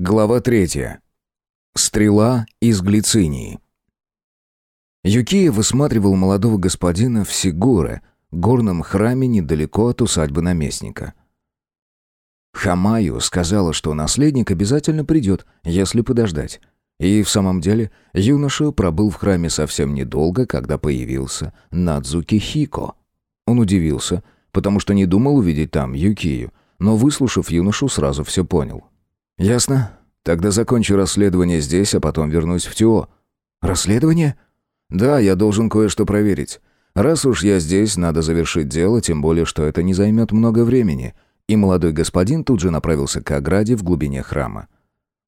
Глава третья. Стрела из глицинии. Юкия высматривал молодого господина в Сигуре, горном храме недалеко от усадьбы наместника. Хамаю сказала, что наследник обязательно придет, если подождать. И в самом деле юноша пробыл в храме совсем недолго, когда появился Надзуки Хико. Он удивился, потому что не думал увидеть там Юкию, но, выслушав юношу, сразу все понял. «Ясно. Тогда закончу расследование здесь, а потом вернусь в ТИО». «Расследование?» «Да, я должен кое-что проверить. Раз уж я здесь, надо завершить дело, тем более, что это не займет много времени». И молодой господин тут же направился к ограде в глубине храма.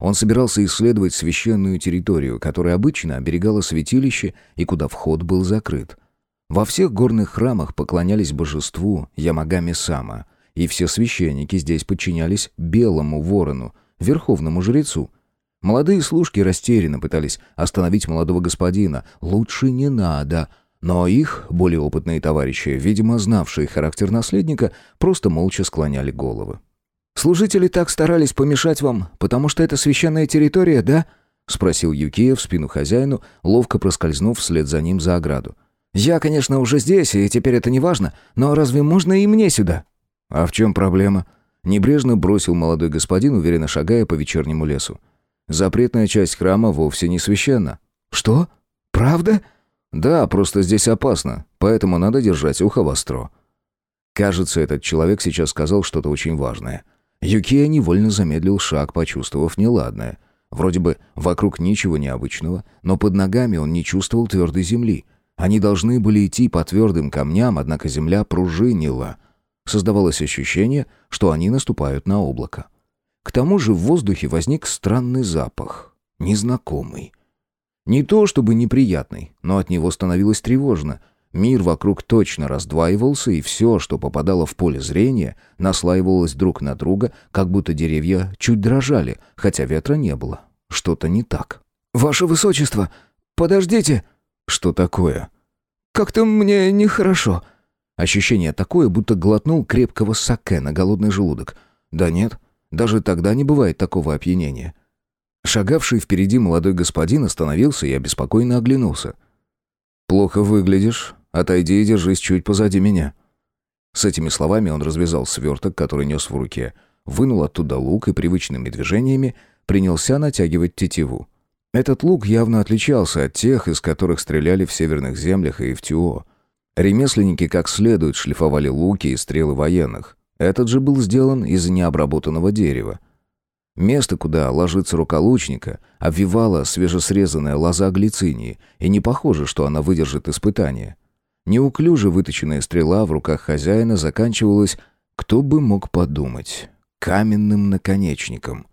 Он собирался исследовать священную территорию, которая обычно оберегала святилище и куда вход был закрыт. Во всех горных храмах поклонялись божеству Ямагами-сама, и все священники здесь подчинялись белому ворону, верховному жрецу. Молодые служки растерянно пытались остановить молодого господина. «Лучше не надо!» Но их, более опытные товарищи, видимо, знавшие характер наследника, просто молча склоняли головы. «Служители так старались помешать вам, потому что это священная территория, да?» — спросил Юкия в спину хозяину, ловко проскользнув вслед за ним за ограду. «Я, конечно, уже здесь, и теперь это не важно, но разве можно и мне сюда?» «А в чем проблема?» Небрежно бросил молодой господин, уверенно шагая по вечернему лесу. «Запретная часть храма вовсе не священна». «Что? Правда?» «Да, просто здесь опасно, поэтому надо держать ухо востро». Кажется, этот человек сейчас сказал что-то очень важное. Юкия невольно замедлил шаг, почувствовав неладное. Вроде бы вокруг ничего необычного, но под ногами он не чувствовал твердой земли. Они должны были идти по твердым камням, однако земля пружинила — Создавалось ощущение, что они наступают на облако. К тому же в воздухе возник странный запах, незнакомый. Не то чтобы неприятный, но от него становилось тревожно. Мир вокруг точно раздваивался, и все, что попадало в поле зрения, наслаивалось друг на друга, как будто деревья чуть дрожали, хотя ветра не было. Что-то не так. «Ваше Высочество, подождите!» «Что такое?» «Как-то мне нехорошо», Ощущение такое, будто глотнул крепкого саке на голодный желудок. Да нет, даже тогда не бывает такого опьянения. Шагавший впереди молодой господин остановился и обеспокоенно оглянулся. «Плохо выглядишь. Отойди и держись чуть позади меня». С этими словами он развязал сверток, который нес в руке, вынул оттуда лук и привычными движениями принялся натягивать тетиву. Этот лук явно отличался от тех, из которых стреляли в северных землях и в Тюо. Ремесленники как следует шлифовали луки и стрелы военных. Этот же был сделан из необработанного дерева. Место, куда ложится рука лучника, обвивала свежесрезанная лоза глицинии, и не похоже, что она выдержит испытание. Неуклюже выточенная стрела в руках хозяина заканчивалась, кто бы мог подумать, каменным наконечником.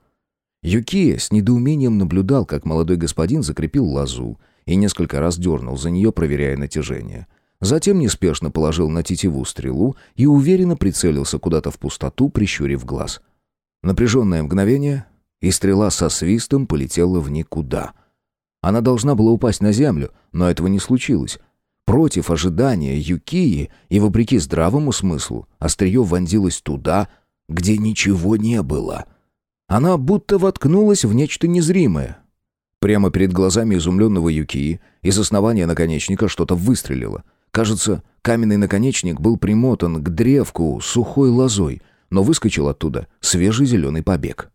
Юкия с недоумением наблюдал, как молодой господин закрепил лозу и несколько раз дернул за нее, проверяя натяжение. Затем неспешно положил на тетиву стрелу и уверенно прицелился куда-то в пустоту, прищурив глаз. Напряженное мгновение, и стрела со свистом полетела в никуда. Она должна была упасть на землю, но этого не случилось. Против ожидания Юкии и вопреки здравому смыслу, острие вонзилось туда, где ничего не было. Она будто воткнулась в нечто незримое. Прямо перед глазами изумленного Юкии из основания наконечника что-то выстрелило — Кажется, каменный наконечник был примотан к древку сухой лозой, но выскочил оттуда свежий зеленый побег.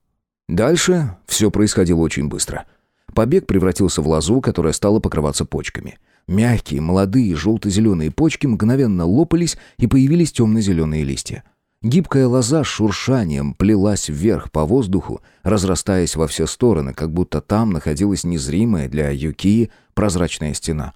Дальше все происходило очень быстро. Побег превратился в лозу, которая стала покрываться почками. Мягкие, молодые, желто-зеленые почки мгновенно лопались, и появились темно-зеленые листья. Гибкая лоза с шуршанием плелась вверх по воздуху, разрастаясь во все стороны, как будто там находилась незримая для Юкии прозрачная стена.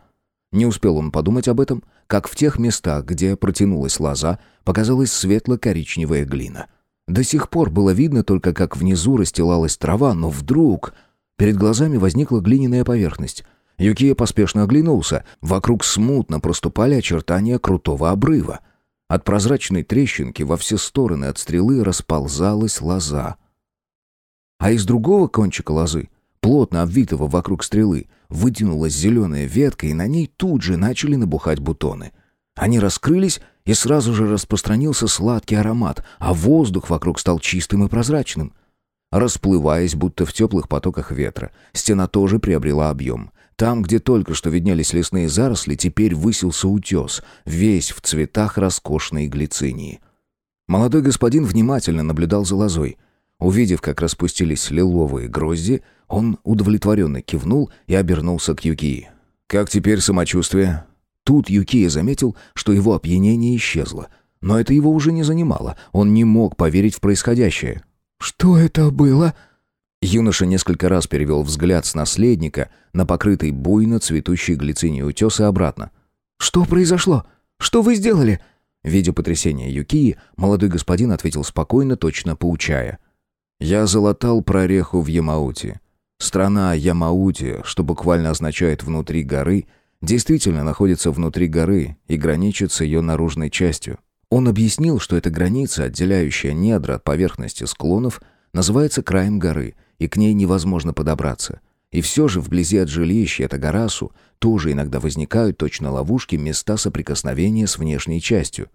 Не успел он подумать об этом, как в тех местах, где протянулась лоза, показалась светло-коричневая глина. До сих пор было видно только, как внизу расстилалась трава, но вдруг перед глазами возникла глиняная поверхность. Юкия поспешно оглянулся. Вокруг смутно проступали очертания крутого обрыва. От прозрачной трещинки во все стороны от стрелы расползалась лоза. А из другого кончика лозы, плотно обвитого вокруг стрелы, вытянулась зеленая ветка, и на ней тут же начали набухать бутоны. Они раскрылись, и сразу же распространился сладкий аромат, а воздух вокруг стал чистым и прозрачным. Расплываясь, будто в теплых потоках ветра, стена тоже приобрела объем. Там, где только что виднелись лесные заросли, теперь высился утес, весь в цветах роскошной глицинии. Молодой господин внимательно наблюдал за лозой. Увидев, как распустились лиловые грозди, он удовлетворенно кивнул и обернулся к Юкии. «Как теперь самочувствие?» Тут Юкия заметил, что его опьянение исчезло. Но это его уже не занимало. Он не мог поверить в происходящее. «Что это было?» Юноша несколько раз перевел взгляд с наследника на покрытый буйно глициний утес и обратно. «Что произошло? Что вы сделали?» Видя потрясение Юкии, молодой господин ответил спокойно, точно поучая. «Я залатал прореху в Ямауте. Страна Ямаути, что буквально означает «внутри горы», действительно находится внутри горы и граничит с ее наружной частью. Он объяснил, что эта граница, отделяющая недра от поверхности склонов, называется краем горы, и к ней невозможно подобраться. И все же вблизи от жилища эта горасу тоже иногда возникают точно ловушки места соприкосновения с внешней частью.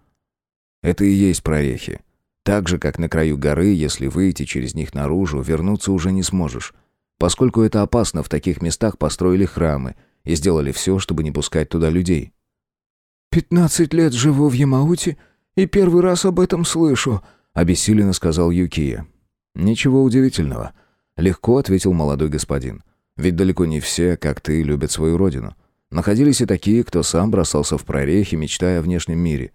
Это и есть прорехи. Так же, как на краю горы, если выйти через них наружу, вернуться уже не сможешь. Поскольку это опасно, в таких местах построили храмы и сделали все, чтобы не пускать туда людей. «Пятнадцать лет живу в Ямауте и первый раз об этом слышу», — обессиленно сказал Юкия. «Ничего удивительного», — легко ответил молодой господин. «Ведь далеко не все, как ты, любят свою родину. Находились и такие, кто сам бросался в прорехи, мечтая о внешнем мире.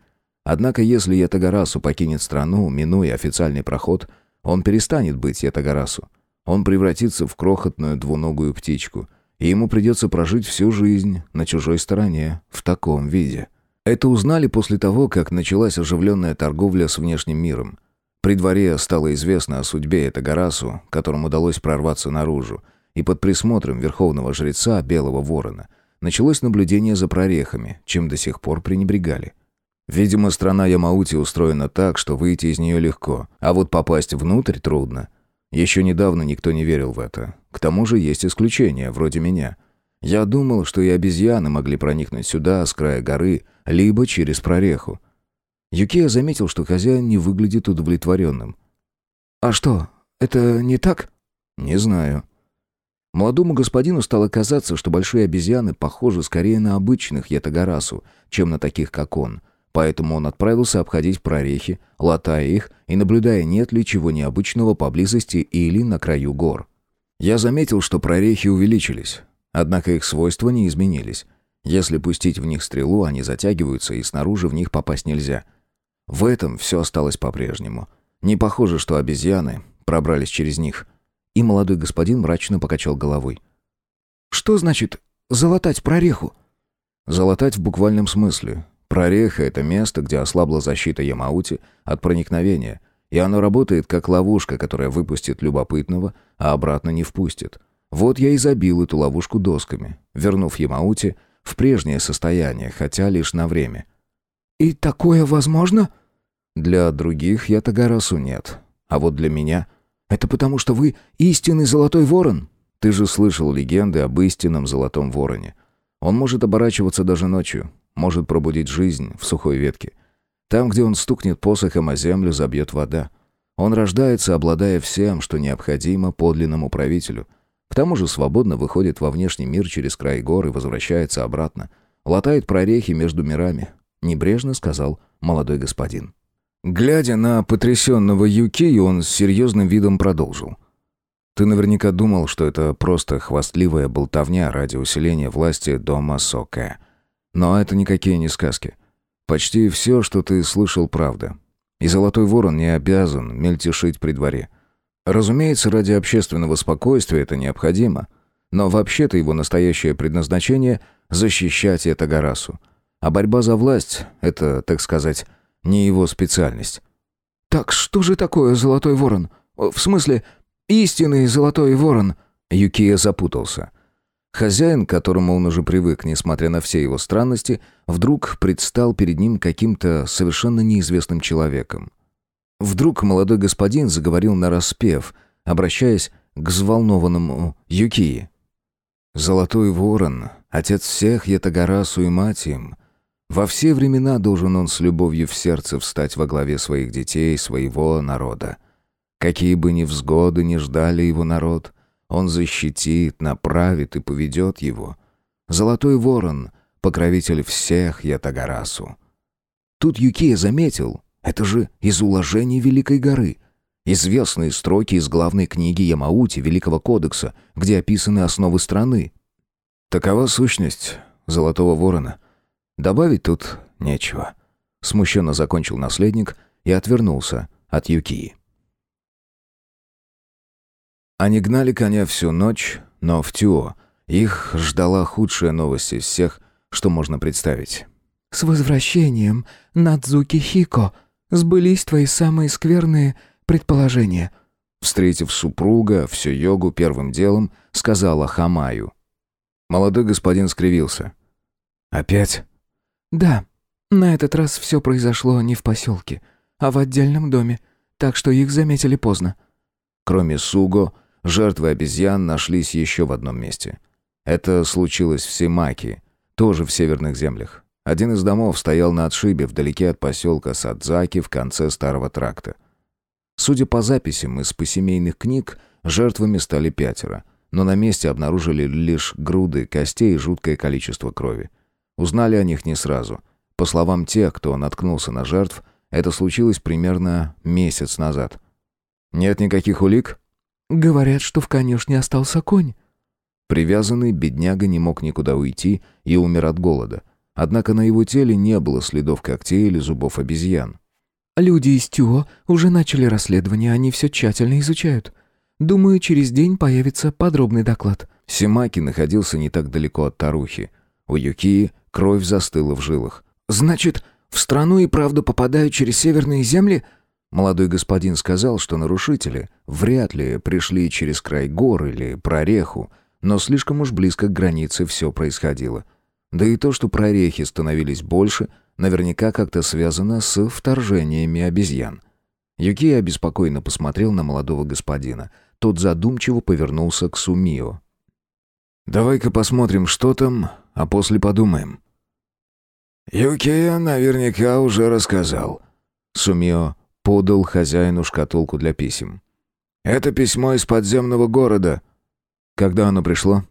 Однако если Ятагарасу покинет страну, минуя официальный проход, он перестанет быть Ятагарасу. Он превратится в крохотную двуногую птичку, и ему придется прожить всю жизнь на чужой стороне в таком виде. Это узнали после того, как началась оживленная торговля с внешним миром. При дворе стало известно о судьбе Ятагарасу, которому удалось прорваться наружу, и под присмотром верховного жреца Белого Ворона началось наблюдение за прорехами, чем до сих пор пренебрегали. Видимо, страна Ямаути устроена так, что выйти из нее легко, а вот попасть внутрь трудно. Еще недавно никто не верил в это. К тому же есть исключения, вроде меня. Я думал, что и обезьяны могли проникнуть сюда, с края горы, либо через прореху. Юкия заметил, что хозяин не выглядит удовлетворенным. «А что, это не так?» «Не знаю». Молодому господину стало казаться, что большие обезьяны похожи скорее на обычных ятагарасу, чем на таких, как он — Поэтому он отправился обходить прорехи, латая их и наблюдая, нет ли чего необычного поблизости или на краю гор. Я заметил, что прорехи увеличились, однако их свойства не изменились. Если пустить в них стрелу, они затягиваются, и снаружи в них попасть нельзя. В этом все осталось по-прежнему. Не похоже, что обезьяны пробрались через них. И молодой господин мрачно покачал головой. «Что значит «залатать прореху»?» «Залатать в буквальном смысле. Прореха — это место, где ослабла защита Ямаути от проникновения, и оно работает как ловушка, которая выпустит любопытного, а обратно не впустит. Вот я и забил эту ловушку досками, вернув Ямаути в прежнее состояние, хотя лишь на время. «И такое возможно?» «Для других я Тагарасу нет, а вот для меня...» «Это потому, что вы истинный золотой ворон?» «Ты же слышал легенды об истинном золотом вороне. Он может оборачиваться даже ночью, может пробудить жизнь в сухой ветке. Там, где он стукнет посохом о землю, забьет вода. Он рождается, обладая всем, что необходимо подлинному правителю. К тому же свободно выходит во внешний мир через край гор и возвращается обратно. Латает прорехи между мирами, небрежно сказал молодой господин. Глядя на потрясенного Юки, он с серьезным видом продолжил. «Ты наверняка думал, что это просто хвастливая болтовня ради усиления власти дома Соке. Но это никакие не сказки. Почти все, что ты слышал, правда. И Золотой Ворон не обязан мельтешить при дворе. Разумеется, ради общественного спокойствия это необходимо. Но вообще-то его настоящее предназначение — защищать это Гарасу. А борьба за власть — это, так сказать, не его специальность. «Так что же такое Золотой Ворон? В смысле, истинный Золотой Ворон?» Юкия запутался. Хозяин, к которому он уже привык, несмотря на все его странности, вдруг предстал перед ним каким-то совершенно неизвестным человеком. Вдруг молодой господин заговорил на распев, обращаясь к взволнованному Юкии. «Золотой ворон, отец всех Ятагарасу и мать им. Во все времена должен он с любовью в сердце встать во главе своих детей, своего народа. Какие бы ни ждали его народ, он защитит, направит и поведет его. Золотой ворон — покровитель всех Ятагарасу. Тут Юкия заметил, это же из уложений Великой горы. Известные строки из главной книги Ямаути Великого кодекса, где описаны основы страны. Такова сущность Золотого ворона. Добавить тут нечего. Смущенно закончил наследник и отвернулся от Юкии. Они гнали коня всю ночь, но в Тюо их ждала худшая новость из всех, что можно представить. «С возвращением, Надзуки Хико, сбылись твои самые скверные предположения». Встретив супруга, всю йогу первым делом сказала Хамаю. Молодой господин скривился. «Опять?» «Да, на этот раз все произошло не в поселке, а в отдельном доме, так что их заметили поздно». Кроме Суго, Жертвы обезьян нашлись еще в одном месте. Это случилось в Симаки, тоже в северных землях. Один из домов стоял на отшибе вдалеке от поселка Садзаки в конце старого тракта. Судя по записям из посемейных книг, жертвами стали пятеро, но на месте обнаружили лишь груды костей и жуткое количество крови. Узнали о них не сразу. По словам тех, кто наткнулся на жертв, это случилось примерно месяц назад. «Нет никаких улик?» Говорят, что в конюшне остался конь. Привязанный бедняга не мог никуда уйти и умер от голода. Однако на его теле не было следов когтей или зубов обезьян. Люди из Тюо уже начали расследование, они все тщательно изучают. Думаю, через день появится подробный доклад. Симаки находился не так далеко от Тарухи. У Юкии кровь застыла в жилах. «Значит, в страну и правда попадают через северные земли?» Молодой господин сказал, что нарушители вряд ли пришли через край гор или прореху, но слишком уж близко к границе все происходило. Да и то, что прорехи становились больше, наверняка как-то связано с вторжениями обезьян. Юки обеспокоенно посмотрел на молодого господина. Тот задумчиво повернулся к Сумио. «Давай-ка посмотрим, что там, а после подумаем». «Юкия наверняка уже рассказал». Сумио подал хозяину шкатулку для писем. «Это письмо из подземного города». «Когда оно пришло?»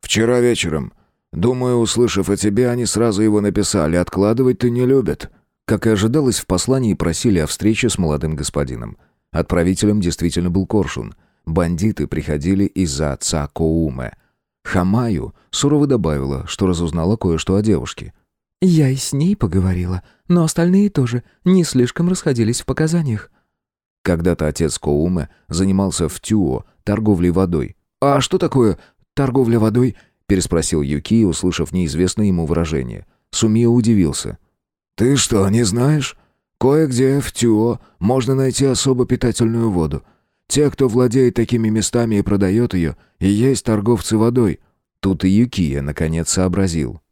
«Вчера вечером. Думаю, услышав о тебе, они сразу его написали. Откладывать-то не любят». Как и ожидалось, в послании просили о встрече с молодым господином. Отправителем действительно был Коршун. Бандиты приходили из-за отца Коуме. Хамаю сурово добавила, что разузнала кое-что о девушке. Я и с ней поговорила, но остальные тоже не слишком расходились в показаниях. Когда-то отец Коуме занимался в Тюо торговлей водой. «А что такое торговля водой?» — переспросил Юки, услышав неизвестное ему выражение. Сумио удивился. «Ты что, не знаешь? Кое-где в Тюо можно найти особо питательную воду. Те, кто владеет такими местами и продает ее, и есть торговцы водой». Тут и Юкия наконец сообразил.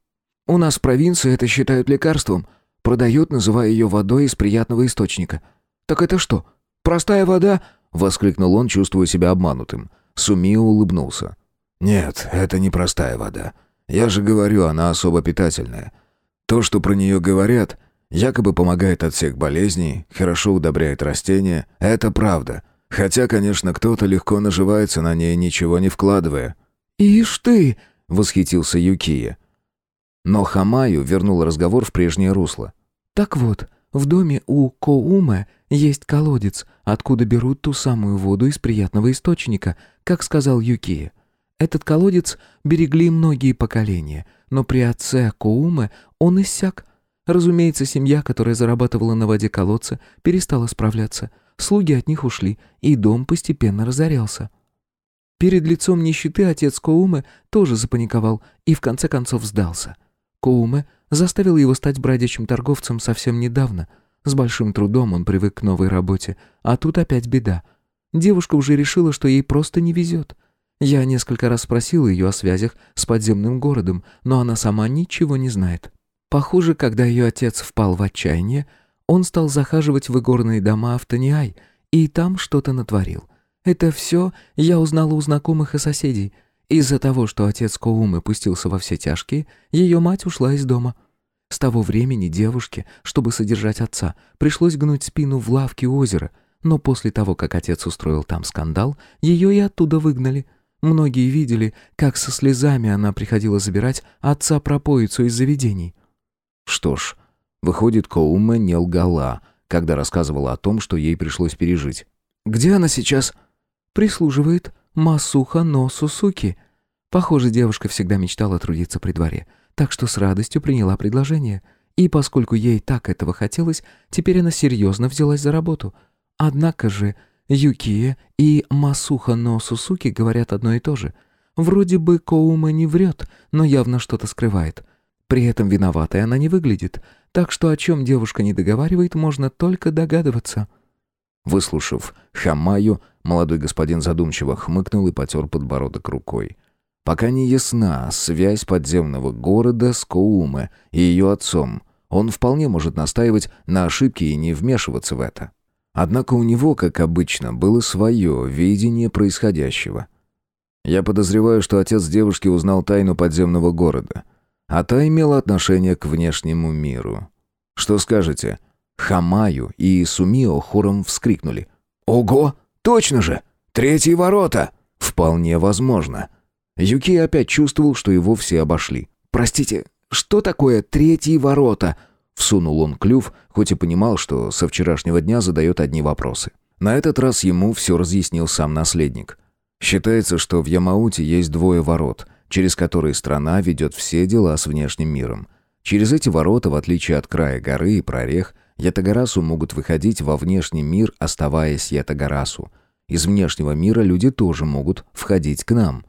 У нас в провинции это считают лекарством. Продают, называя ее водой из приятного источника. Так это что, простая вода?» — воскликнул он, чувствуя себя обманутым. Сумио улыбнулся. «Нет, это не простая вода. Я же говорю, она особо питательная. То, что про нее говорят, якобы помогает от всех болезней, хорошо удобряет растения, это правда. Хотя, конечно, кто-то легко наживается на ней, ничего не вкладывая». «Ишь ты!» — восхитился Юкия. Но Хамаю вернул разговор в прежнее русло. «Так вот, в доме у Коума есть колодец, откуда берут ту самую воду из приятного источника, как сказал Юкия. Этот колодец берегли многие поколения, но при отце Коуме он иссяк. Разумеется, семья, которая зарабатывала на воде колодца, перестала справляться. Слуги от них ушли, и дом постепенно разорялся. Перед лицом нищеты отец Коуме тоже запаниковал и в конце концов сдался. Коуме заставил его стать бродячим торговцем совсем недавно. С большим трудом он привык к новой работе, а тут опять беда. Девушка уже решила, что ей просто не везет. Я несколько раз спросил ее о связях с подземным городом, но она сама ничего не знает. Похоже, когда ее отец впал в отчаяние, он стал захаживать в игорные дома Автониай и там что-то натворил. Это все я узнала у знакомых и соседей — из-за того, что отец Коумы пустился во все тяжкие, ее мать ушла из дома. С того времени девушке, чтобы содержать отца, пришлось гнуть спину в лавке озера. Но после того, как отец устроил там скандал, ее и оттуда выгнали. Многие видели, как со слезами она приходила забирать отца-пропоицу из заведений. Что ж, выходит, Коума не лгала, когда рассказывала о том, что ей пришлось пережить. «Где она сейчас?» «Прислуживает Масуха но Сусуки». Похоже, девушка всегда мечтала трудиться при дворе, так что с радостью приняла предложение. И поскольку ей так этого хотелось, теперь она серьезно взялась за работу. Однако же Юкия и Масуха но говорят одно и то же. Вроде бы Коума не врет, но явно что-то скрывает. При этом виноватой она не выглядит, так что о чем девушка не договаривает, можно только догадываться. Выслушав Хамаю, молодой господин задумчиво хмыкнул и потер подбородок рукой. Пока не ясна связь подземного города с Коуме и ее отцом, он вполне может настаивать на ошибке и не вмешиваться в это. Однако у него, как обычно, было свое видение происходящего. Я подозреваю, что отец девушки узнал тайну подземного города, а та имела отношение к внешнему миру. Что скажете? Хамаю и Сумио хором вскрикнули. «Ого! Точно же! Третьи ворота!» «Вполне возможно». Юки опять чувствовал, что его все обошли. «Простите, что такое третьи ворота?» Всунул он клюв, хоть и понимал, что со вчерашнего дня задает одни вопросы. На этот раз ему все разъяснил сам наследник. Считается, что в Ямауте есть двое ворот, через которые страна ведет все дела с внешним миром. Через эти ворота, в отличие от края горы и прорех, Ятагарасу могут выходить во внешний мир, оставаясь Ятагарасу. Из внешнего мира люди тоже могут входить к нам.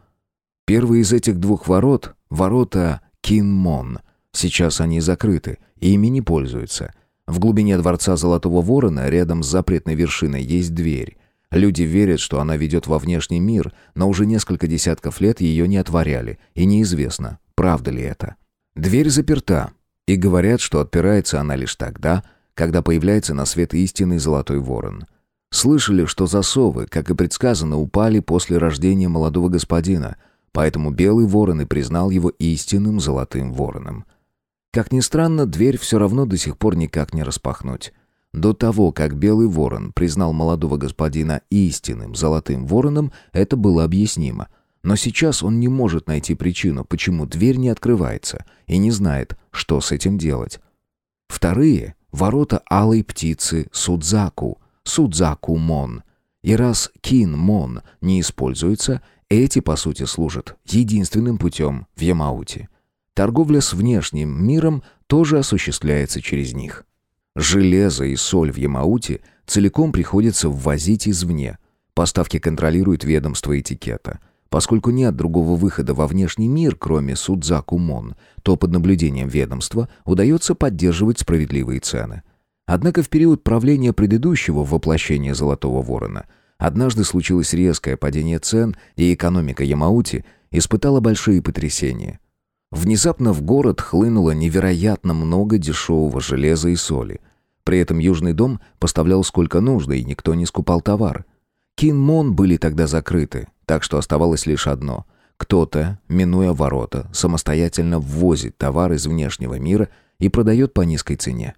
Первый из этих двух ворот — ворота Кинмон. Сейчас они закрыты, и ими не пользуются. В глубине дворца Золотого Ворона, рядом с запретной вершиной, есть дверь. Люди верят, что она ведет во внешний мир, но уже несколько десятков лет ее не отворяли, и неизвестно, правда ли это. Дверь заперта, и говорят, что отпирается она лишь тогда, когда появляется на свет истинный Золотой Ворон. Слышали, что засовы, как и предсказано, упали после рождения молодого господина — Поэтому Белый Ворон и признал его истинным Золотым Вороном. Как ни странно, дверь все равно до сих пор никак не распахнуть. До того, как Белый Ворон признал молодого господина истинным Золотым Вороном, это было объяснимо. Но сейчас он не может найти причину, почему дверь не открывается, и не знает, что с этим делать. Вторые — ворота алой птицы Судзаку, Судзаку-мон. И раз Кин-мон не используется, эти, по сути, служат единственным путем в Ямауте. Торговля с внешним миром тоже осуществляется через них. Железо и соль в Ямауте целиком приходится ввозить извне. Поставки контролирует ведомство этикета. Поскольку нет другого выхода во внешний мир, кроме Судзаку-Мон, то под наблюдением ведомства удается поддерживать справедливые цены. Однако в период правления предыдущего воплощения Золотого Ворона – Однажды случилось резкое падение цен, и экономика Ямаути испытала большие потрясения. Внезапно в город хлынуло невероятно много дешевого железа и соли. При этом Южный дом поставлял сколько нужно, и никто не скупал товар. Кинмон были тогда закрыты, так что оставалось лишь одно. Кто-то, минуя ворота, самостоятельно ввозит товар из внешнего мира и продает по низкой цене.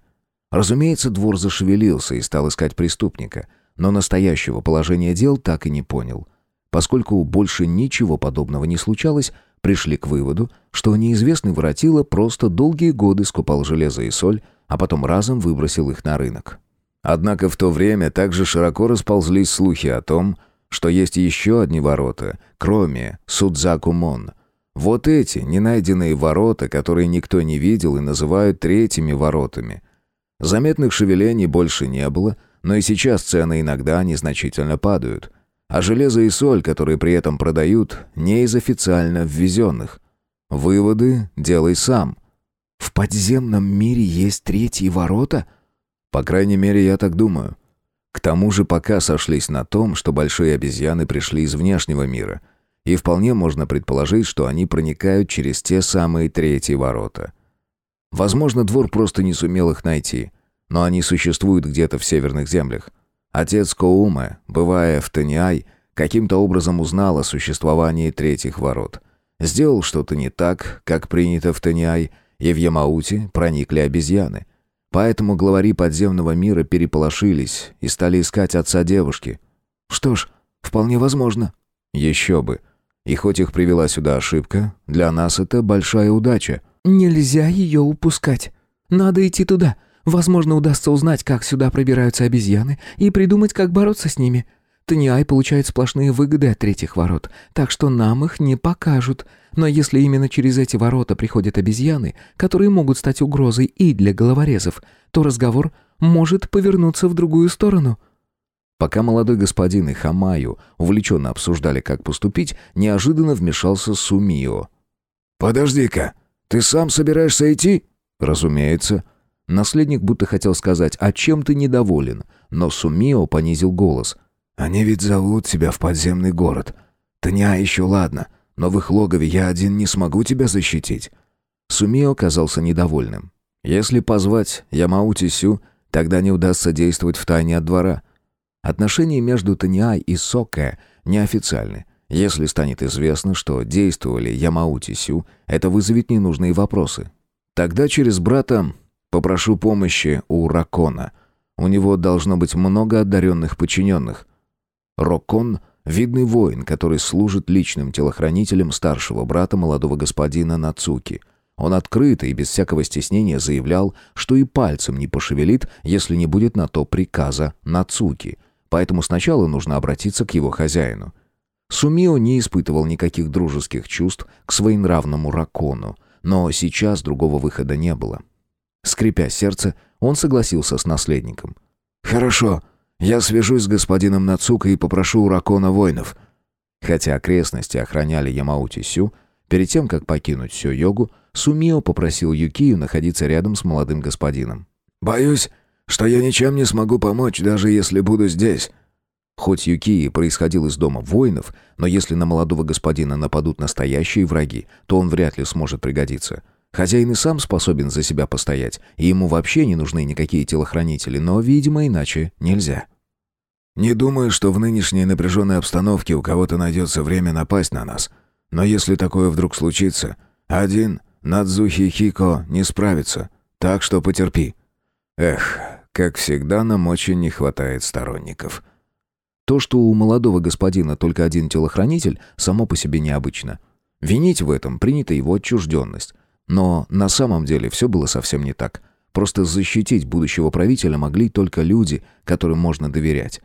Разумеется, двор зашевелился и стал искать преступника – но настоящего положения дел так и не понял. Поскольку больше ничего подобного не случалось, пришли к выводу, что неизвестный воротило просто долгие годы скупал железо и соль, а потом разом выбросил их на рынок. Однако в то время также широко расползлись слухи о том, что есть еще одни ворота, кроме Судзаку-Мон. Вот эти, ненайденные ворота, которые никто не видел и называют третьими воротами. Заметных шевелений больше не было, но и сейчас цены иногда незначительно падают. А железо и соль, которые при этом продают, не из официально ввезенных. Выводы делай сам. В подземном мире есть третьи ворота? По крайней мере, я так думаю. К тому же пока сошлись на том, что большие обезьяны пришли из внешнего мира, и вполне можно предположить, что они проникают через те самые третьи ворота. Возможно, двор просто не сумел их найти, но они существуют где-то в северных землях. Отец Коуме, бывая в Таниай, каким-то образом узнал о существовании третьих ворот. Сделал что-то не так, как принято в Таниай, и в Ямауте проникли обезьяны. Поэтому главари подземного мира переполошились и стали искать отца девушки. Что ж, вполне возможно. Еще бы. И хоть их привела сюда ошибка, для нас это большая удача. Нельзя ее упускать. Надо идти туда. Возможно, удастся узнать, как сюда пробираются обезьяны, и придумать, как бороться с ними. Таниай получает сплошные выгоды от третьих ворот, так что нам их не покажут. Но если именно через эти ворота приходят обезьяны, которые могут стать угрозой и для головорезов, то разговор может повернуться в другую сторону». Пока молодой господин и Хамаю увлеченно обсуждали, как поступить, неожиданно вмешался Сумио. «Подожди-ка, ты сам собираешься идти?» «Разумеется». Наследник будто хотел сказать, а чем ты недоволен, но Сумио понизил голос. Они ведь зовут тебя в подземный город. Тня еще ладно, но в их логове я один не смогу тебя защитить». Сумио оказался недовольным. «Если позвать Ямаути Сю, тогда не удастся действовать в тайне от двора. Отношения между Таниай и Соке неофициальны. Если станет известно, что действовали Ямаути Сю, это вызовет ненужные вопросы. Тогда через брата попрошу помощи у Ракона. У него должно быть много одаренных подчиненных. Рокон — видный воин, который служит личным телохранителем старшего брата молодого господина Нацуки. Он открыто и без всякого стеснения заявлял, что и пальцем не пошевелит, если не будет на то приказа Нацуки, поэтому сначала нужно обратиться к его хозяину. Сумио не испытывал никаких дружеских чувств к своенравному Ракону, но сейчас другого выхода не было. Скрипя сердце, он согласился с наследником. «Хорошо», я свяжусь с господином Нацука и попрошу у Ракона воинов». Хотя окрестности охраняли Ямаути Сю, перед тем, как покинуть Сё-Йогу, Сумио попросил Юкию находиться рядом с молодым господином. «Боюсь, что я ничем не смогу помочь, даже если буду здесь». Хоть Юкии происходил из дома воинов, но если на молодого господина нападут настоящие враги, то он вряд ли сможет пригодиться. Хозяин и сам способен за себя постоять, и ему вообще не нужны никакие телохранители, но, видимо, иначе нельзя. «Не думаю, что в нынешней напряженной обстановке у кого-то найдется время напасть на нас. Но если такое вдруг случится, один Надзухи Хико не справится, так что потерпи». Эх, как всегда, нам очень не хватает сторонников. То, что у молодого господина только один телохранитель, само по себе необычно. Винить в этом принята его отчужденность. Но на самом деле все было совсем не так. Просто защитить будущего правителя могли только люди, которым можно доверять.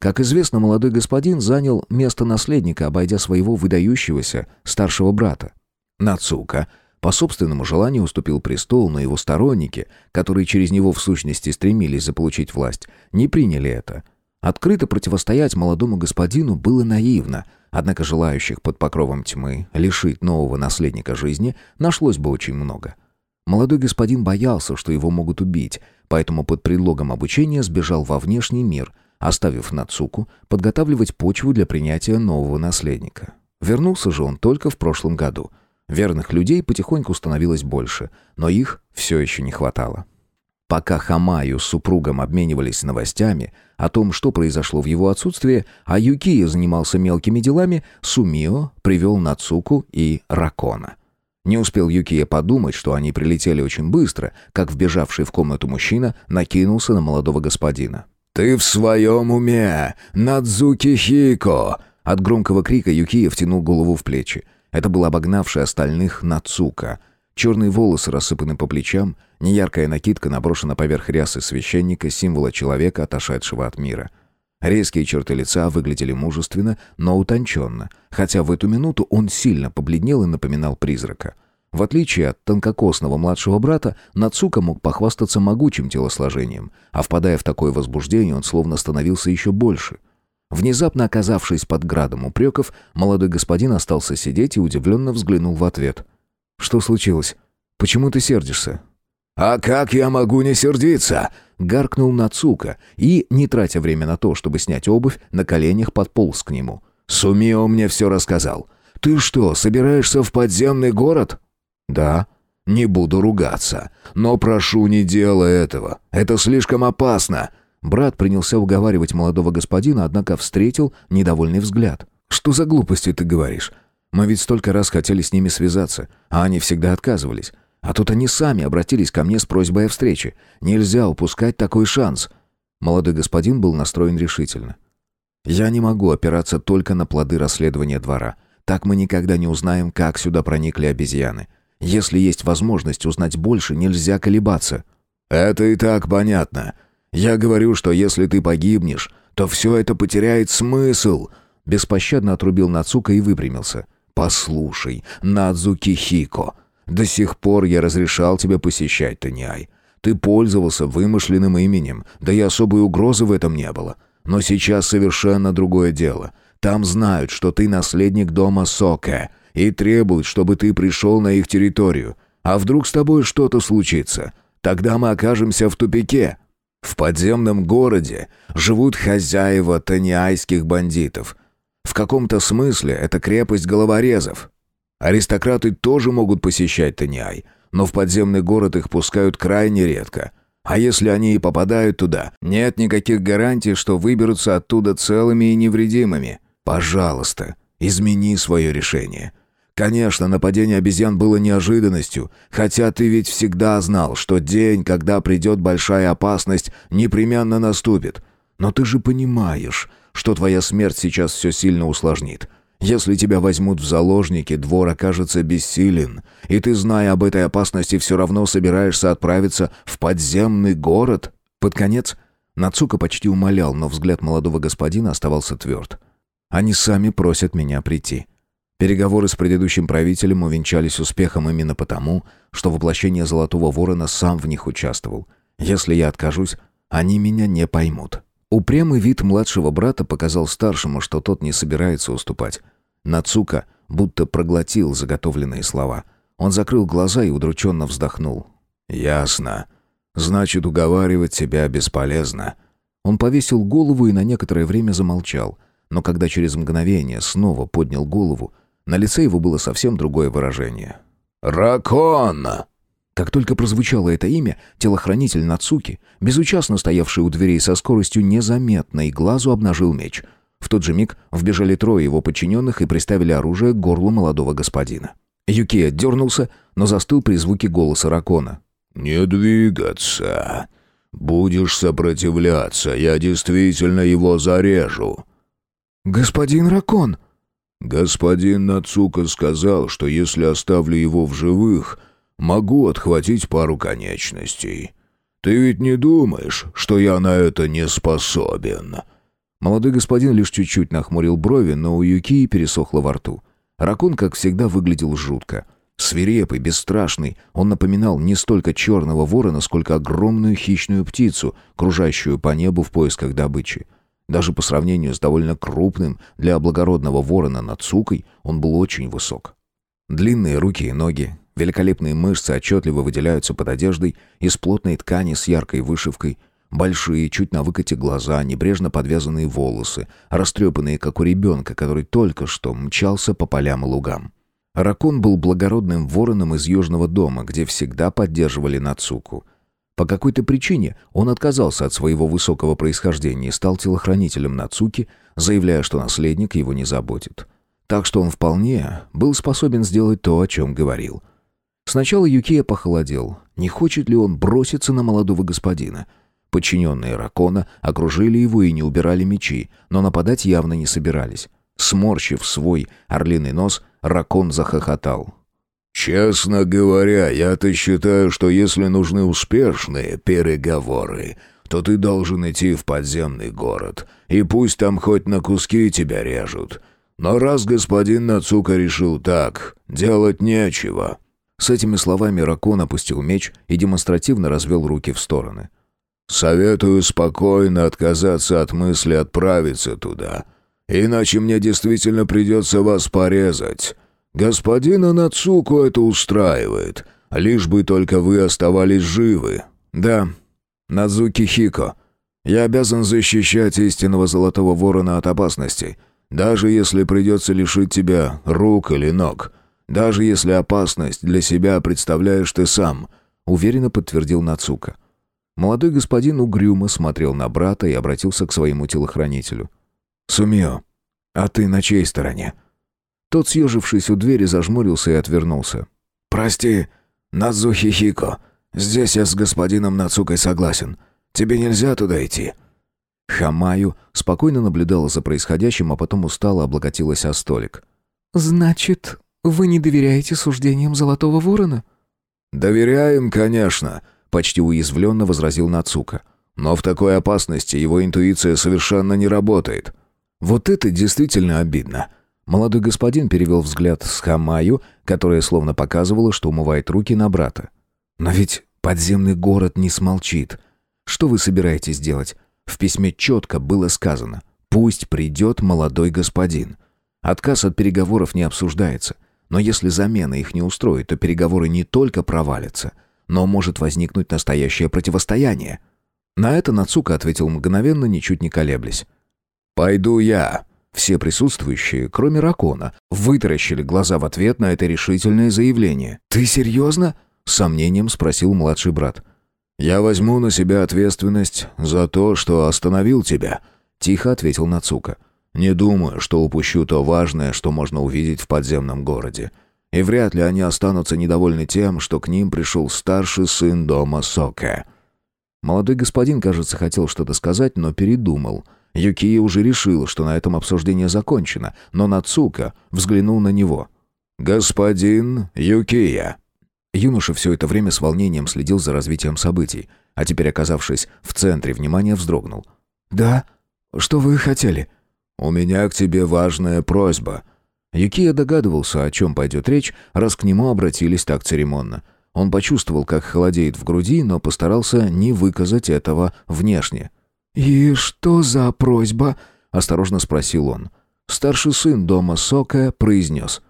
Как известно, молодой господин занял место наследника, обойдя своего выдающегося старшего брата. Нацука по собственному желанию уступил престол, но его сторонники, которые через него в сущности стремились заполучить власть, не приняли это. Открыто противостоять молодому господину было наивно – Однако желающих под покровом тьмы лишить нового наследника жизни нашлось бы очень много. Молодой господин боялся, что его могут убить, поэтому под предлогом обучения сбежал во внешний мир, оставив Нацуку подготавливать почву для принятия нового наследника. Вернулся же он только в прошлом году. Верных людей потихоньку становилось больше, но их все еще не хватало. Пока Хамаю с супругом обменивались новостями о том, что произошло в его отсутствие, а Юкия занимался мелкими делами, Сумио привел Нацуку и Ракона. Не успел Юкия подумать, что они прилетели очень быстро, как вбежавший в комнату мужчина накинулся на молодого господина. «Ты в своем уме, Надзуки Хико!» От громкого крика Юкия втянул голову в плечи. Это был обогнавший остальных Нацука — Черные волосы рассыпаны по плечам, неяркая накидка наброшена поверх рясы священника, символа человека, отошедшего от мира. Резкие черты лица выглядели мужественно, но утонченно, хотя в эту минуту он сильно побледнел и напоминал призрака. В отличие от тонкокосного младшего брата, Нацука мог похвастаться могучим телосложением, а впадая в такое возбуждение, он словно становился еще больше. Внезапно оказавшись под градом упреков, молодой господин остался сидеть и удивленно взглянул в ответ. «Что случилось? Почему ты сердишься?» «А как я могу не сердиться?» — гаркнул Нацука и, не тратя время на то, чтобы снять обувь, на коленях подполз к нему. «Сумио мне все рассказал. Ты что, собираешься в подземный город?» «Да». «Не буду ругаться. Но прошу, не делай этого. Это слишком опасно». Брат принялся уговаривать молодого господина, однако встретил недовольный взгляд. «Что за глупости ты говоришь? Мы ведь столько раз хотели с ними связаться, а они всегда отказывались. А тут они сами обратились ко мне с просьбой о встрече. Нельзя упускать такой шанс. Молодой господин был настроен решительно. Я не могу опираться только на плоды расследования двора. Так мы никогда не узнаем, как сюда проникли обезьяны. Если есть возможность узнать больше, нельзя колебаться. Это и так понятно. Я говорю, что если ты погибнешь, то все это потеряет смысл. Беспощадно отрубил Нацука и выпрямился. Послушай, Надзуки Хико, до сих пор я разрешал тебе посещать Таниай. Ты пользовался вымышленным именем, да и особой угрозы в этом не было. Но сейчас совершенно другое дело. Там знают, что ты наследник дома Соке, и требуют, чтобы ты пришел на их территорию. А вдруг с тобой что-то случится? Тогда мы окажемся в тупике. В подземном городе живут хозяева таниайских бандитов. В каком-то смысле это крепость головорезов. Аристократы тоже могут посещать Таниай, но в подземный город их пускают крайне редко. А если они и попадают туда, нет никаких гарантий, что выберутся оттуда целыми и невредимыми. Пожалуйста, измени свое решение. Конечно, нападение обезьян было неожиданностью, хотя ты ведь всегда знал, что день, когда придет большая опасность, непременно наступит. Но ты же понимаешь, что твоя смерть сейчас все сильно усложнит. Если тебя возьмут в заложники, двор окажется бессилен, и ты, зная об этой опасности, все равно собираешься отправиться в подземный город. Под конец Нацука почти умолял, но взгляд молодого господина оставался тверд. Они сами просят меня прийти. Переговоры с предыдущим правителем увенчались успехом именно потому, что воплощение Золотого Ворона сам в них участвовал. Если я откажусь, они меня не поймут. Упрямый вид младшего брата показал старшему, что тот не собирается уступать. Нацука будто проглотил заготовленные слова. Он закрыл глаза и удрученно вздохнул. «Ясно. Значит, уговаривать тебя бесполезно». Он повесил голову и на некоторое время замолчал. Но когда через мгновение снова поднял голову, на лице его было совсем другое выражение. «Ракон!» Как только прозвучало это имя, телохранитель Нацуки, безучастно стоявший у дверей со скоростью незаметной глазу, обнажил меч — в тот же миг вбежали трое его подчиненных и приставили оружие к горлу молодого господина. Юкия дернулся, но застыл при звуке голоса Ракона. «Не двигаться. Будешь сопротивляться, я действительно его зарежу». «Господин Ракон!» «Господин Нацука сказал, что если оставлю его в живых, могу отхватить пару конечностей. Ты ведь не думаешь, что я на это не способен?» Молодой господин лишь чуть-чуть нахмурил брови, но у Юкии пересохло во рту. Ракун, как всегда, выглядел жутко. Свирепый, бесстрашный, он напоминал не столько черного ворона, сколько огромную хищную птицу, кружащую по небу в поисках добычи. Даже по сравнению с довольно крупным для благородного ворона Нацукой он был очень высок. Длинные руки и ноги, великолепные мышцы отчетливо выделяются под одеждой из плотной ткани с яркой вышивкой – Большие, чуть на выкате глаза, небрежно подвязанные волосы, растрепанные, как у ребенка, который только что мчался по полям и лугам. Ракон был благородным вороном из Южного дома, где всегда поддерживали Нацуку. По какой-то причине он отказался от своего высокого происхождения и стал телохранителем Нацуки, заявляя, что наследник его не заботит. Так что он вполне был способен сделать то, о чем говорил. Сначала Юкия похолодел. Не хочет ли он броситься на молодого господина — Подчиненные Ракона окружили его и не убирали мечи, но нападать явно не собирались. Сморщив свой орлиный нос, Ракон захохотал. «Честно говоря, я-то считаю, что если нужны успешные переговоры, то ты должен идти в подземный город, и пусть там хоть на куски тебя режут. Но раз господин Нацука решил так, делать нечего». С этими словами Ракон опустил меч и демонстративно развел руки в стороны. Советую спокойно отказаться от мысли отправиться туда. Иначе мне действительно придется вас порезать. Господина Нацуку это устраивает, лишь бы только вы оставались живы». «Да, Надзуки Хико. Я обязан защищать истинного Золотого Ворона от опасности, даже если придется лишить тебя рук или ног, даже если опасность для себя представляешь ты сам», — уверенно подтвердил Нацука. Молодой господин угрюмо смотрел на брата и обратился к своему телохранителю. «Сумио, а ты на чьей стороне?» Тот, съежившись у двери, зажмурился и отвернулся. «Прости, «Надзухи Хико, здесь я с господином Нацукой согласен. Тебе нельзя туда идти». Хамаю спокойно наблюдала за происходящим, а потом устало облокотилась о столик. «Значит, вы не доверяете суждениям Золотого Ворона?» «Доверяем, конечно», — почти уязвленно возразил Нацука. «Но в такой опасности его интуиция совершенно не работает». Вот это действительно обидно. Молодой господин перевел взгляд с Хамаю, которая словно показывала, что умывает руки на брата. «Но ведь подземный город не смолчит. Что вы собираетесь делать? В письме четко было сказано «Пусть придет молодой господин». Отказ от переговоров не обсуждается. Но если замена их не устроит, то переговоры не только провалятся, но может возникнуть настоящее противостояние. На это Нацука ответил мгновенно, ничуть не колеблясь. «Пойду я». Все присутствующие, кроме Ракона, вытаращили глаза в ответ на это решительное заявление. «Ты серьезно?» — с сомнением спросил младший брат. «Я возьму на себя ответственность за то, что остановил тебя», — тихо ответил Нацука. Не думаю, что упущу то важное, что можно увидеть в подземном городе. И вряд ли они останутся недовольны тем, что к ним пришел старший сын дома Соке. Молодой господин, кажется, хотел что-то сказать, но передумал. Юкия уже решил, что на этом обсуждение закончено, но Нацука взглянул на него. «Господин Юкия». Юноша все это время с волнением следил за развитием событий, а теперь, оказавшись в центре внимания, вздрогнул. «Да? Что вы хотели?» «У меня к тебе важная просьба». Юкия догадывался, о чем пойдет речь, раз к нему обратились так церемонно. Он почувствовал, как холодеет в груди, но постарался не выказать этого внешне. «И что за просьба?» — осторожно спросил он. Старший сын дома Сока произнес.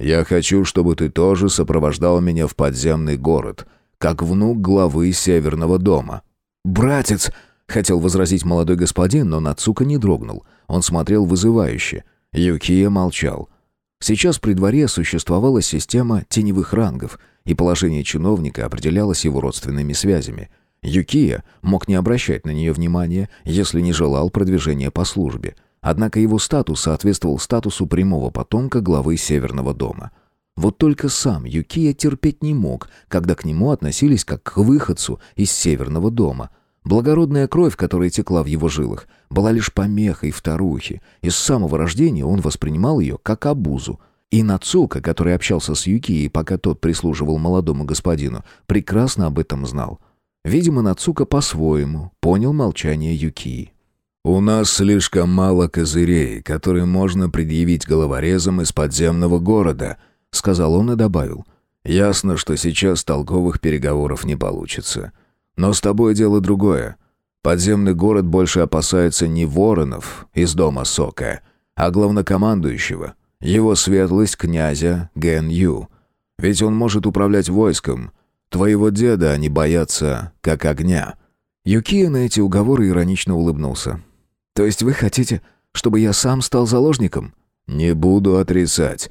«Я хочу, чтобы ты тоже сопровождал меня в подземный город, как внук главы Северного дома». «Братец!» — хотел возразить молодой господин, но Нацука не дрогнул — он смотрел вызывающе. Юкия молчал. Сейчас при дворе существовала система теневых рангов, и положение чиновника определялось его родственными связями. Юкия мог не обращать на нее внимания, если не желал продвижения по службе. Однако его статус соответствовал статусу прямого потомка главы Северного дома. Вот только сам Юкия терпеть не мог, когда к нему относились как к выходцу из Северного дома – Благородная кровь, которая текла в его жилах, была лишь помехой вторухи, и с самого рождения он воспринимал ее как обузу. И Нацука, который общался с Юкией, пока тот прислуживал молодому господину, прекрасно об этом знал. Видимо, Нацука по-своему понял молчание Юкии. «У нас слишком мало козырей, которые можно предъявить головорезам из подземного города», — сказал он и добавил. «Ясно, что сейчас толковых переговоров не получится. Но с тобой дело другое. Подземный город больше опасается не воронов из дома Сока, а главнокомандующего, его светлость князя Ген Ю. Ведь он может управлять войском. Твоего деда они боятся, как огня». Юкия на эти уговоры иронично улыбнулся. «То есть вы хотите, чтобы я сам стал заложником?» «Не буду отрицать».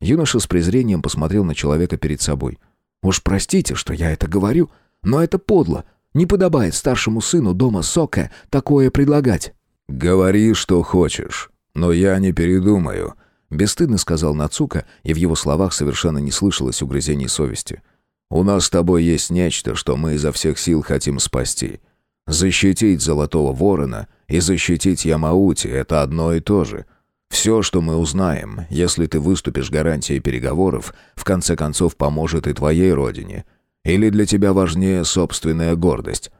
Юноша с презрением посмотрел на человека перед собой. «Уж простите, что я это говорю, но это подло. Не подобает старшему сыну дома Сока такое предлагать». «Говори, что хочешь, но я не передумаю», — бесстыдно сказал Нацука, и в его словах совершенно не слышалось угрызений совести. «У нас с тобой есть нечто, что мы изо всех сил хотим спасти. Защитить Золотого Ворона и защитить Ямаути — это одно и то же. Все, что мы узнаем, если ты выступишь гарантией переговоров, в конце концов поможет и твоей родине. Или для тебя важнее собственная гордость?»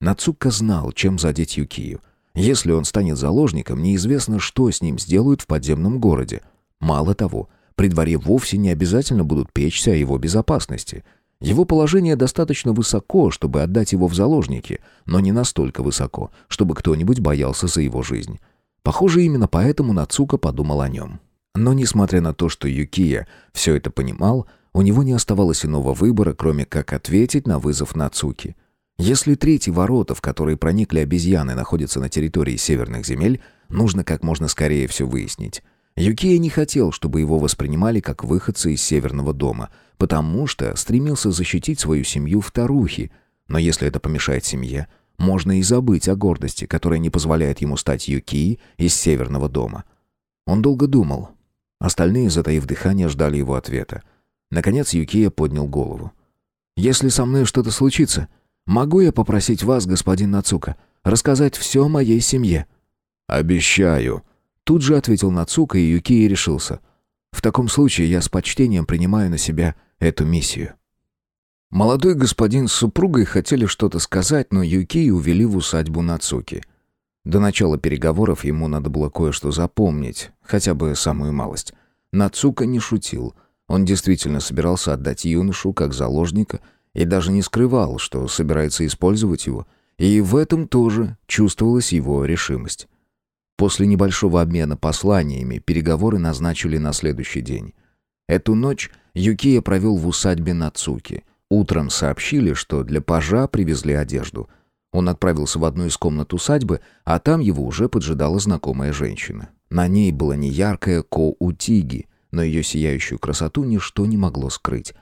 Нацука знал, чем задеть Юкию. Если он станет заложником, неизвестно, что с ним сделают в подземном городе. Мало того, при дворе вовсе не обязательно будут печься о его безопасности. Его положение достаточно высоко, чтобы отдать его в заложники, но не настолько высоко, чтобы кто-нибудь боялся за его жизнь. Похоже, именно поэтому Нацука подумал о нем. Но несмотря на то, что Юкия все это понимал, у него не оставалось иного выбора, кроме как ответить на вызов Нацуки. Если третьи ворота, в которые проникли обезьяны, находятся на территории северных земель, нужно как можно скорее все выяснить. Юкия не хотел, чтобы его воспринимали как выходца из Северного дома, потому что стремился защитить свою семью в Тарухе. Но если это помешает семье, можно и забыть о гордости, которая не позволяет ему стать Юкией из Северного дома. Он долго думал. Остальные, затаив дыхание, ждали его ответа. Наконец Юкия поднял голову. Если со мной что-то случится, могу я попросить вас, господин Нацука, рассказать все моей семье?» «Обещаю», — тут же ответил Нацука, и Юкия решился. «В таком случае я с почтением принимаю на себя эту миссию». Молодой господин с супругой хотели что-то сказать, но Юкии увели в усадьбу Нацуки. До начала переговоров ему надо было кое-что запомнить, хотя бы самую малость. Нацука не шутил. Он действительно собирался отдать юношу как заложника и даже не скрывал, что собирается использовать его, и в этом тоже чувствовалась его решимость. После небольшого обмена посланиями переговоры назначили на следующий день. Эту ночь Юкия провел в усадьбе Нацуки – Утром сообщили, что для пажа привезли одежду. Он отправился в одну из комнат усадьбы, а там его уже поджидала знакомая женщина. На ней была неяркая коутиги, но ее сияющую красоту ничто не могло скрыть.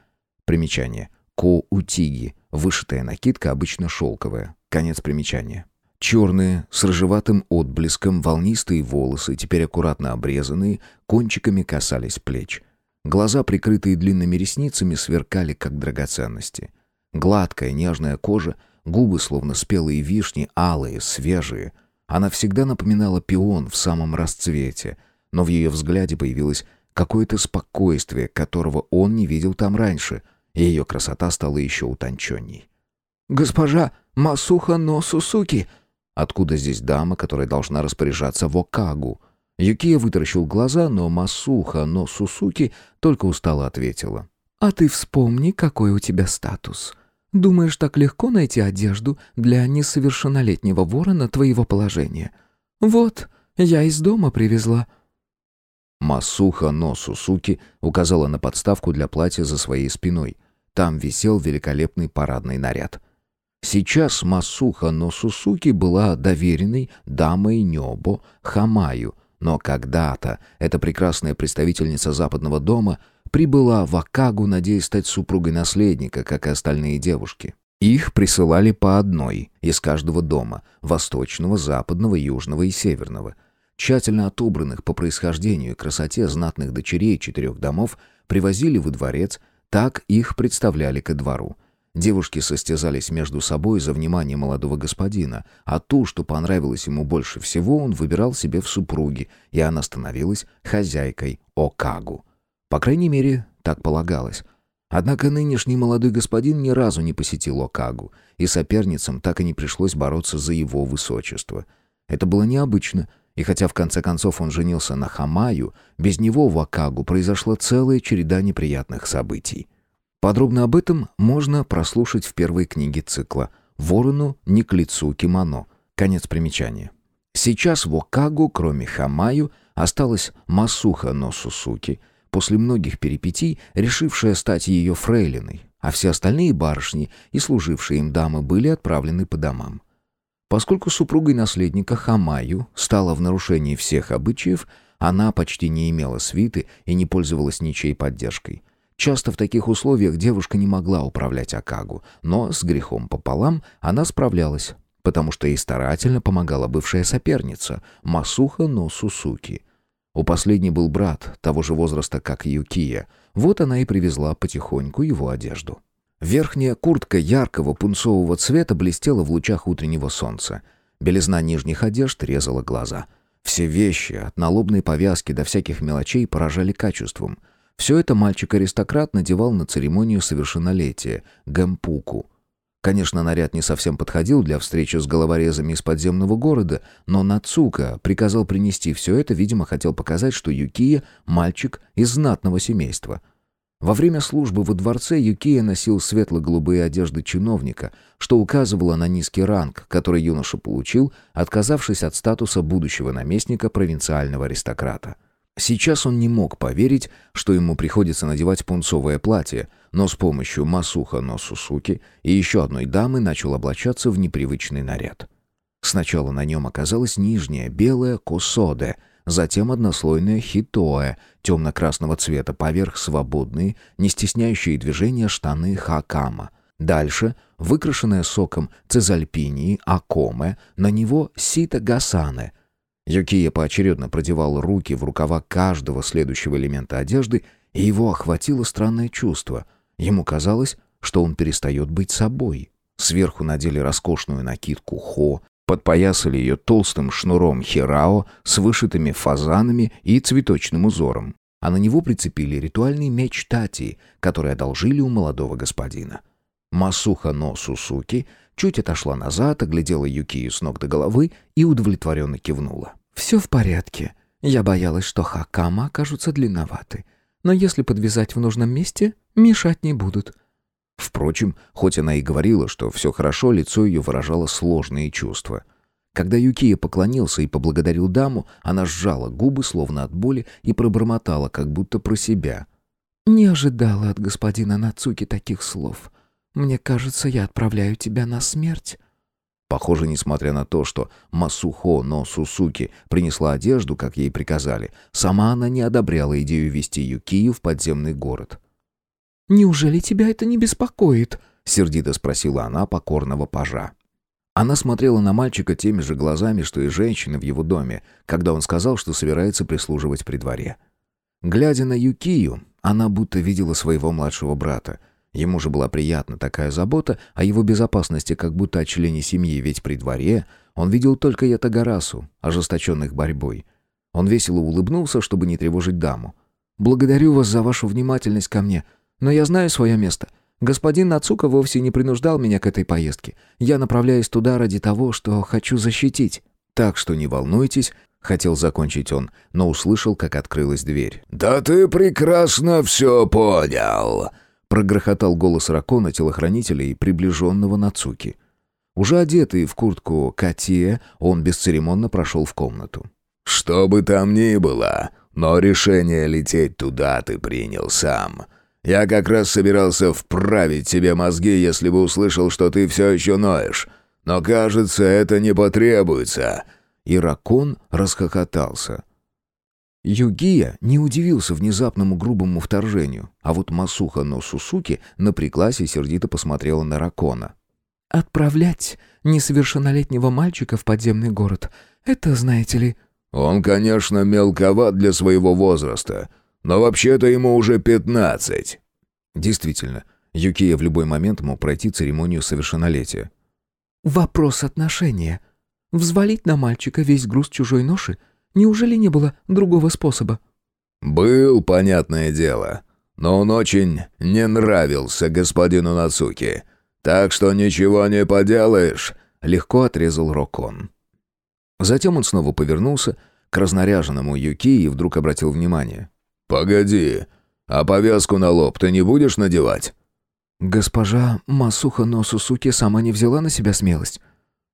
Примечание. Коутиги. Вышитая накидка, обычно шелковая. Конец примечания. Черные, с рыжеватым отблеском, волнистые волосы, теперь аккуратно обрезанные, кончиками касались плеч. Глаза, прикрытые длинными ресницами, сверкали, как драгоценности. Гладкая, нежная кожа, губы, словно спелые вишни, алые, свежие. Она всегда напоминала пион в самом расцвете, но в ее взгляде появилось какое-то спокойствие, которого он не видел там раньше, и ее красота стала еще утонченней. «Госпожа Масуха но Сусуки!» Откуда здесь дама, которая должна распоряжаться в Окагу? Юкия вытаращил глаза, но Масуха, но Сусуки только устало ответила. «А ты вспомни, какой у тебя статус. Думаешь, так легко найти одежду для несовершеннолетнего ворона твоего положения? Вот, я из дома привезла». Масуха, но Сусуки указала на подставку для платья за своей спиной. Там висел великолепный парадный наряд. Сейчас Масуха но Сусуки была доверенной дамой Нёбо Хамаю, но когда-то эта прекрасная представительница западного дома прибыла в Акагу, надеясь стать супругой наследника, как и остальные девушки. Их присылали по одной из каждого дома – восточного, западного, южного и северного. Тщательно отобранных по происхождению и красоте знатных дочерей четырех домов привозили во дворец, так их представляли ко двору – Девушки состязались между собой за внимание молодого господина, а ту, что понравилось ему больше всего, он выбирал себе в супруги, и она становилась хозяйкой Окагу. По крайней мере, так полагалось. Однако нынешний молодой господин ни разу не посетил Окагу, и соперницам так и не пришлось бороться за его высочество. Это было необычно, и хотя в конце концов он женился на Хамаю, без него в Окагу произошла целая череда неприятных событий. Подробно об этом можно прослушать в первой книге цикла «Ворону не к лицу кимоно». Конец примечания. Сейчас в Окагу, кроме Хамаю, осталась Масуха но Сусуки, после многих перипетий, решившая стать ее фрейлиной, а все остальные барышни и служившие им дамы были отправлены по домам. Поскольку супругой наследника Хамаю стала в нарушении всех обычаев, она почти не имела свиты и не пользовалась ничьей поддержкой. Часто в таких условиях девушка не могла управлять Акагу, но с грехом пополам она справлялась, потому что ей старательно помогала бывшая соперница Масуха но Сусуки. У последней был брат, того же возраста, как Юкия. Вот она и привезла потихоньку его одежду. Верхняя куртка яркого пунцового цвета блестела в лучах утреннего солнца. Белизна нижних одежд резала глаза. Все вещи, от налобной повязки до всяких мелочей, поражали качеством — все это мальчик-аристократ надевал на церемонию совершеннолетия – гэмпуку. Конечно, наряд не совсем подходил для встречи с головорезами из подземного города, но Нацука приказал принести все это, видимо, хотел показать, что Юкия – мальчик из знатного семейства. Во время службы во дворце Юкия носил светло-голубые одежды чиновника, что указывало на низкий ранг, который юноша получил, отказавшись от статуса будущего наместника провинциального аристократа. Сейчас он не мог поверить, что ему приходится надевать пунцовое платье, но с помощью Масуха но Сусуки и еще одной дамы начал облачаться в непривычный наряд. Сначала на нем оказалась нижняя белая косоде, затем однослойная хитоэ темно-красного цвета поверх свободные, не стесняющие движения штаны хакама. Дальше выкрашенная соком цезальпинии акоме, на него сита гасане — Юкия поочередно продевал руки в рукава каждого следующего элемента одежды, и его охватило странное чувство. Ему казалось, что он перестает быть собой. Сверху надели роскошную накидку хо, подпоясали ее толстым шнуром хирао с вышитыми фазанами и цветочным узором, а на него прицепили ритуальный меч Тати, который одолжили у молодого господина. Масуха но Сусуки чуть отошла назад, оглядела Юкию с ног до головы и удовлетворенно кивнула. «Все в порядке. Я боялась, что хакама окажутся длинноваты. Но если подвязать в нужном месте, мешать не будут». Впрочем, хоть она и говорила, что все хорошо, лицо ее выражало сложные чувства. Когда Юкия поклонился и поблагодарил даму, она сжала губы, словно от боли, и пробормотала, как будто про себя. «Не ожидала от господина Нацуки таких слов. Мне кажется, я отправляю тебя на смерть». Похоже, несмотря на то, что Масухо но Сусуки принесла одежду, как ей приказали, сама она не одобряла идею вести Юкию в подземный город. «Неужели тебя это не беспокоит?» — сердито спросила она покорного пажа. Она смотрела на мальчика теми же глазами, что и женщины в его доме, когда он сказал, что собирается прислуживать при дворе. Глядя на Юкию, она будто видела своего младшего брата — Ему же была приятна такая забота о его безопасности, как будто о члене семьи, ведь при дворе он видел только Ятагарасу, ожесточенных борьбой. Он весело улыбнулся, чтобы не тревожить даму. «Благодарю вас за вашу внимательность ко мне, но я знаю свое место. Господин Нацука вовсе не принуждал меня к этой поездке. Я направляюсь туда ради того, что хочу защитить. Так что не волнуйтесь, Хотел закончить он, но услышал, как открылась дверь. «Да ты прекрасно все понял!» Прогрохотал голос Ракона, телохранителя и приближенного Нацуки. Уже одетый в куртку Катия, он бесцеремонно прошел в комнату. «Что бы там ни было, но решение лететь туда ты принял сам. Я как раз собирался вправить тебе мозги, если бы услышал, что ты все еще ноешь. Но, кажется, это не потребуется». И Ракон расхохотался. Югия не удивился внезапному грубому вторжению, а вот Масуха но Сусуки напряглась и сердито посмотрела на Ракона. «Отправлять несовершеннолетнего мальчика в подземный город — это, знаете ли...» «Он, конечно, мелковат для своего возраста, но вообще-то ему уже пятнадцать». Действительно, Юкия в любой момент мог пройти церемонию совершеннолетия. «Вопрос отношения. Взвалить на мальчика весь груз чужой ноши — Неужели не было другого способа?» «Был, понятное дело. Но он очень не нравился господину Нацуки. Так что ничего не поделаешь», — легко отрезал Рокон. Затем он снова повернулся к разнаряженному Юки и вдруг обратил внимание. «Погоди, а повязку на лоб ты не будешь надевать?» «Госпожа Масуха Носусуки сама не взяла на себя смелость».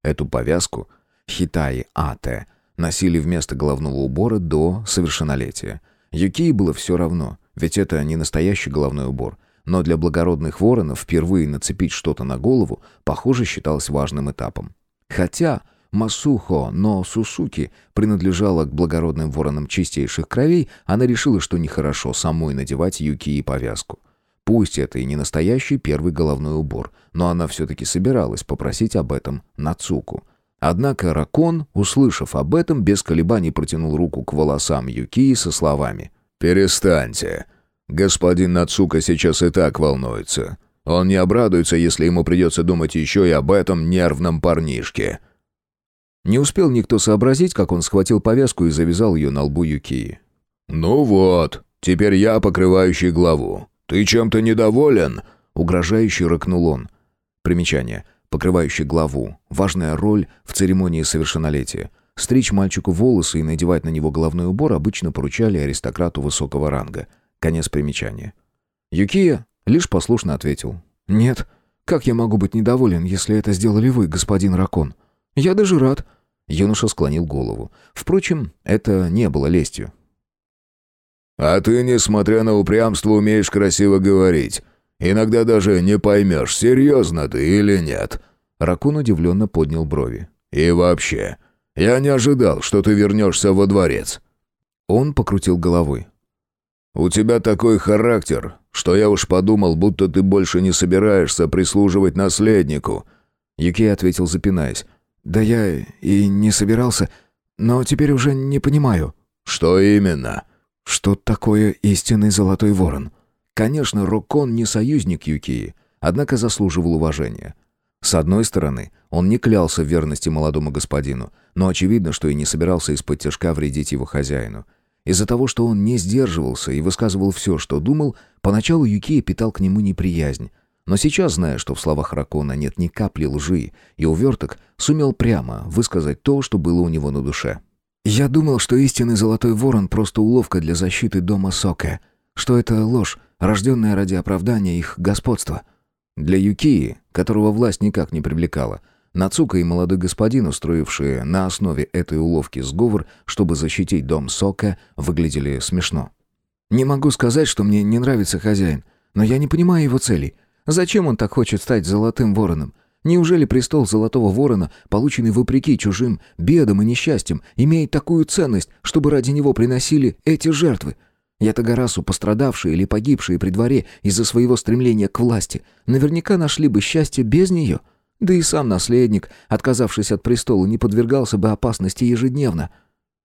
Эту повязку Хитаи Ате носили вместо головного убора до совершеннолетия. Юкии было все равно, ведь это не настоящий головной убор. Но для благородных воронов впервые нацепить что-то на голову, похоже, считалось важным этапом. Хотя Масухо но Сусуки принадлежала к благородным воронам чистейших кровей, она решила, что нехорошо самой надевать юки повязку. Пусть это и не настоящий первый головной убор, но она все-таки собиралась попросить об этом Нацуку — Однако Ракон, услышав об этом, без колебаний протянул руку к волосам Юкии со словами «Перестаньте. Господин Нацука сейчас и так волнуется. Он не обрадуется, если ему придется думать еще и об этом нервном парнишке». Не успел никто сообразить, как он схватил повязку и завязал ее на лбу Юкии. «Ну вот, теперь я покрывающий главу. Ты чем-то недоволен?» Угрожающе рыкнул он. Примечание – покрывающий главу, важная роль в церемонии совершеннолетия. Стричь мальчику волосы и надевать на него головной убор обычно поручали аристократу высокого ранга. Конец примечания. Юкия лишь послушно ответил. «Нет, как я могу быть недоволен, если это сделали вы, господин Ракон? Я даже рад». Юноша склонил голову. Впрочем, это не было лестью. «А ты, несмотря на упрямство, умеешь красиво говорить. Иногда даже не поймешь, серьезно ты или нет». Ракун удивленно поднял брови. «И вообще, я не ожидал, что ты вернешься во дворец». Он покрутил головой. «У тебя такой характер, что я уж подумал, будто ты больше не собираешься прислуживать наследнику». Юки ответил, запинаясь. «Да я и не собирался, но теперь уже не понимаю». «Что именно?» «Что такое истинный золотой ворон?» Конечно, Рокон не союзник Юкии, однако заслуживал уважения. С одной стороны, он не клялся в верности молодому господину, но очевидно, что и не собирался из-под тяжка вредить его хозяину. Из-за того, что он не сдерживался и высказывал все, что думал, поначалу Юкия питал к нему неприязнь. Но сейчас, зная, что в словах Ракона нет ни капли лжи, и уверток сумел прямо высказать то, что было у него на душе. «Я думал, что истинный Золотой Ворон — просто уловка для защиты дома Сока, что это ложь, рожденная ради оправдания их господства». Для Юкии, которого власть никак не привлекала, Нацука и молодой господин, устроившие на основе этой уловки сговор, чтобы защитить дом Сока, выглядели смешно. «Не могу сказать, что мне не нравится хозяин, но я не понимаю его целей. Зачем он так хочет стать золотым вороном? Неужели престол золотого ворона, полученный вопреки чужим бедам и несчастьям, имеет такую ценность, чтобы ради него приносили эти жертвы? Ятагарасу, пострадавшие или погибшие при дворе из-за своего стремления к власти, наверняка нашли бы счастье без нее». Да и сам наследник, отказавшись от престола, не подвергался бы опасности ежедневно.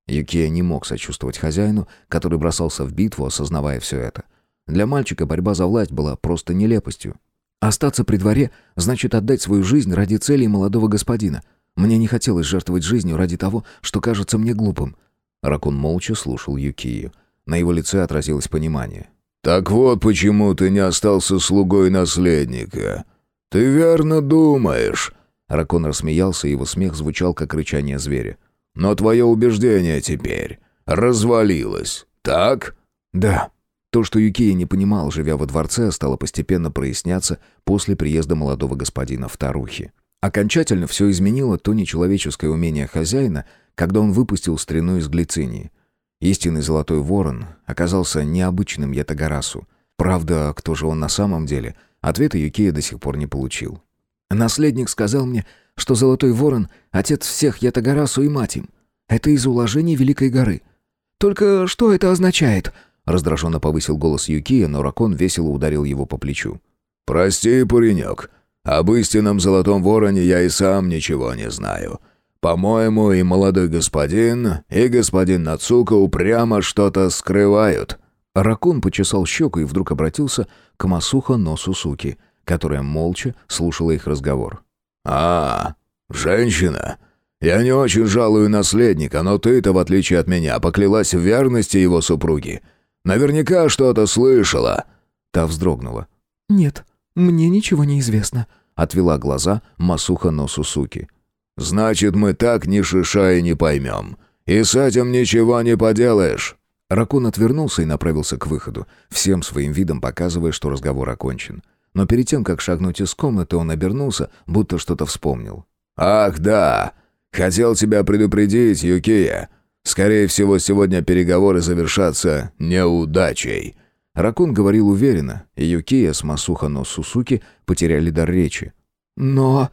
Юкия не мог сочувствовать хозяину, который бросался в битву, осознавая все это. Для мальчика борьба за власть была просто нелепостью. Остаться при дворе значит отдать свою жизнь ради целей молодого господина. Мне не хотелось жертвовать жизнью ради того, что кажется мне глупым. Ракун молча слушал Юкию. На его лице отразилось понимание. «Так вот почему ты не остался слугой наследника. «Ты верно думаешь!» Ракон рассмеялся, и его смех звучал, как рычание зверя. «Но твое убеждение теперь развалилось, так?» «Да». То, что Юкия не понимал, живя во дворце, стало постепенно проясняться после приезда молодого господина в Тарухи. Окончательно все изменило то нечеловеческое умение хозяина, когда он выпустил стряну из глицинии. Истинный золотой ворон оказался необычным Ятагарасу. Правда, кто же он на самом деле – Ответа Юкия до сих пор не получил. Наследник сказал мне, что Золотой Ворон — отец всех Ятагарасу и мать им. Это из уложений Великой горы. Только что это означает?» Раздраженно повысил голос Юкия, но Ракон весело ударил его по плечу. «Прости, паренек, об истинном Золотом Вороне я и сам ничего не знаю. По-моему, и молодой господин, и господин Нацука упрямо что-то скрывают». Ракун почесал щеку и вдруг обратился к Масухо Носу Суки, которая молча слушала их разговор. «А, женщина. Я не очень жалую наследника, но ты-то, в отличие от меня, поклялась в верности его супруги. Наверняка что-то слышала». Та вздрогнула. «Нет, мне ничего не известно», — отвела глаза Масуха Носу Суки. «Значит, мы так ни шиша и не поймем. И с этим ничего не поделаешь». Ракун отвернулся и направился к выходу, всем своим видом показывая, что разговор окончен. Но перед тем, как шагнуть из комнаты, он обернулся, будто что-то вспомнил. «Ах, да! Хотел тебя предупредить, Юкия. Скорее всего, сегодня переговоры завершатся неудачей». Ракун говорил уверенно, и Юкия с Масуха но Сусуки потеряли дар речи. «Но...»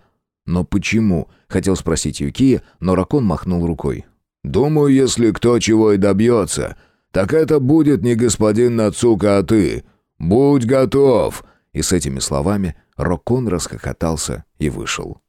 «Но почему?» — хотел спросить Юкия, но Ракун махнул рукой. «Думаю, если кто чего и добьется, так это будет не господин Нацука, а ты. Будь готов!» И с этими словами Рокон расхохотался и вышел.